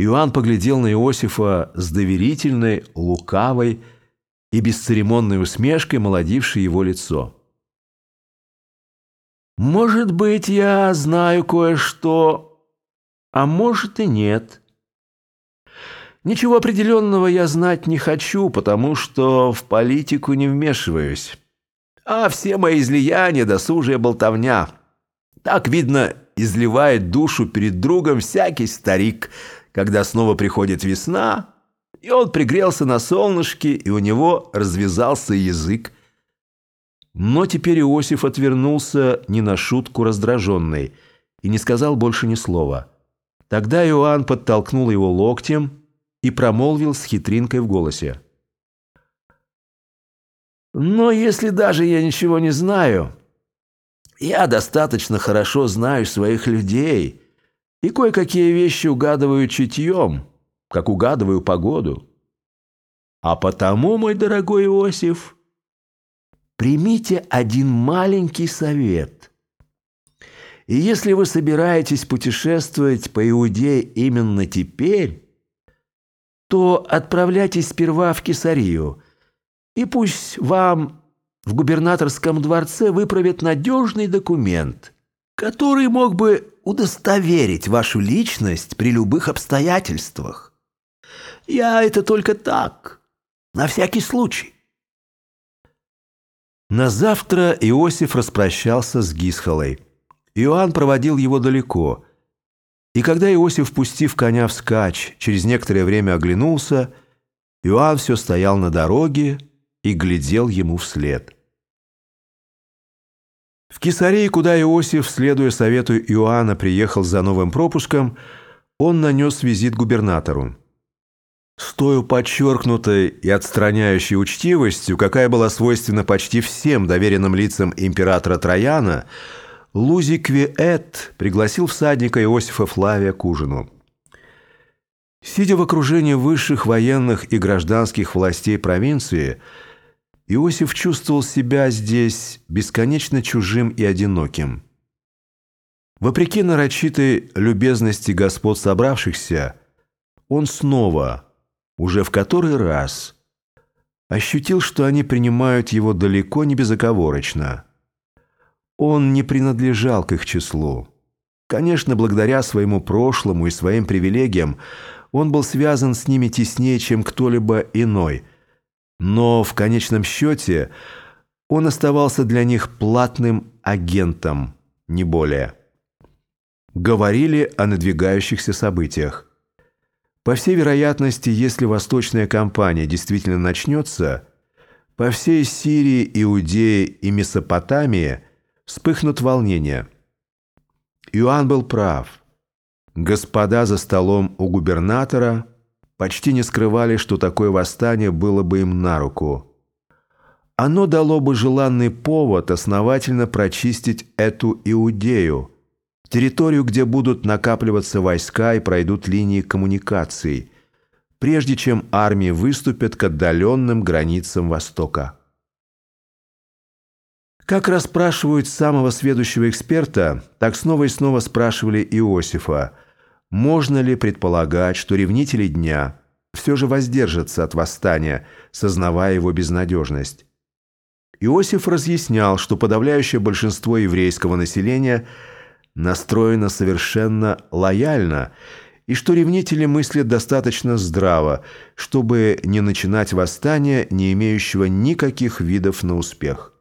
Иоанн поглядел на Иосифа с доверительной, лукавой и бесцеремонной усмешкой, молодившей его лицо. «Может быть, я знаю кое-что, а может и нет. Ничего определенного я знать не хочу, потому что в политику не вмешиваюсь. А все мои излияния – досужая болтовня. Так, видно, изливает душу перед другом всякий старик, когда снова приходит весна, и он пригрелся на солнышке, и у него развязался язык. Но теперь Иосиф отвернулся не на шутку раздраженный и не сказал больше ни слова. Тогда Иоанн подтолкнул его локтем и промолвил с хитринкой в голосе. Но если даже я ничего не знаю, я достаточно хорошо знаю своих людей и кое-какие вещи угадываю чутьем, как угадываю погоду. А потому, мой дорогой Иосиф, примите один маленький совет. И если вы собираетесь путешествовать по Иудее именно теперь, то отправляйтесь сперва в Кесарию – и пусть вам в губернаторском дворце выправят надежный документ, который мог бы удостоверить вашу личность при любых обстоятельствах. Я это только так, на всякий случай. На завтра Иосиф распрощался с Гисхолой. Иоанн проводил его далеко. И когда Иосиф, пустив коня вскачь, через некоторое время оглянулся, Иоанн все стоял на дороге, и глядел ему вслед. В Кесарии, куда Иосиф, следуя совету Иоанна, приехал за новым пропуском, он нанес визит губернатору. С той подчеркнутой и отстраняющей учтивостью, какая была свойственна почти всем доверенным лицам императора Трояна, Лузи Квиэт пригласил всадника Иосифа Флавия к ужину. Сидя в окружении высших военных и гражданских властей провинции – Иосиф чувствовал себя здесь бесконечно чужим и одиноким. Вопреки нарочитой любезности господ собравшихся, он снова, уже в который раз, ощутил, что они принимают его далеко не безоговорочно. Он не принадлежал к их числу. Конечно, благодаря своему прошлому и своим привилегиям он был связан с ними теснее, чем кто-либо иной – но в конечном счете он оставался для них платным агентом, не более. Говорили о надвигающихся событиях. По всей вероятности, если восточная кампания действительно начнется, по всей Сирии, Иудее и Месопотамии вспыхнут волнения. Иоанн был прав. Господа за столом у губернатора – почти не скрывали, что такое восстание было бы им на руку. Оно дало бы желанный повод основательно прочистить эту Иудею, территорию, где будут накапливаться войска и пройдут линии коммуникаций, прежде чем армии выступят к отдаленным границам Востока. Как расспрашивают самого сведущего эксперта, так снова и снова спрашивали Иосифа – можно ли предполагать, что ревнители дня все же воздержатся от восстания, сознавая его безнадежность? Иосиф разъяснял, что подавляющее большинство еврейского населения настроено совершенно лояльно, и что ревнители мыслят достаточно здраво, чтобы не начинать восстание, не имеющего никаких видов на успех.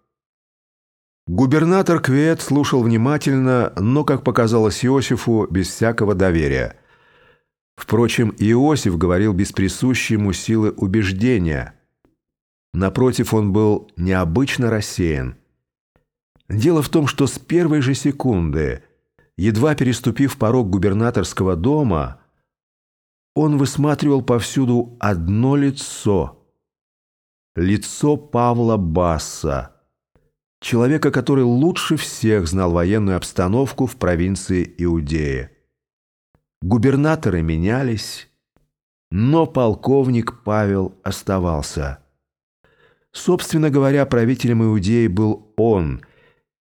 Губернатор Квет слушал внимательно, но, как показалось Иосифу, без всякого доверия. Впрочем, Иосиф говорил без присущей силы убеждения. Напротив, он был необычно рассеян. Дело в том, что с первой же секунды, едва переступив порог губернаторского дома, он высматривал повсюду одно лицо. Лицо Павла Басса человека, который лучше всех знал военную обстановку в провинции Иудея. Губернаторы менялись, но полковник Павел оставался. Собственно говоря, правителем Иудеи был он,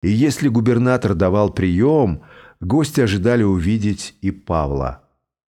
и если губернатор давал прием, гости ожидали увидеть и Павла.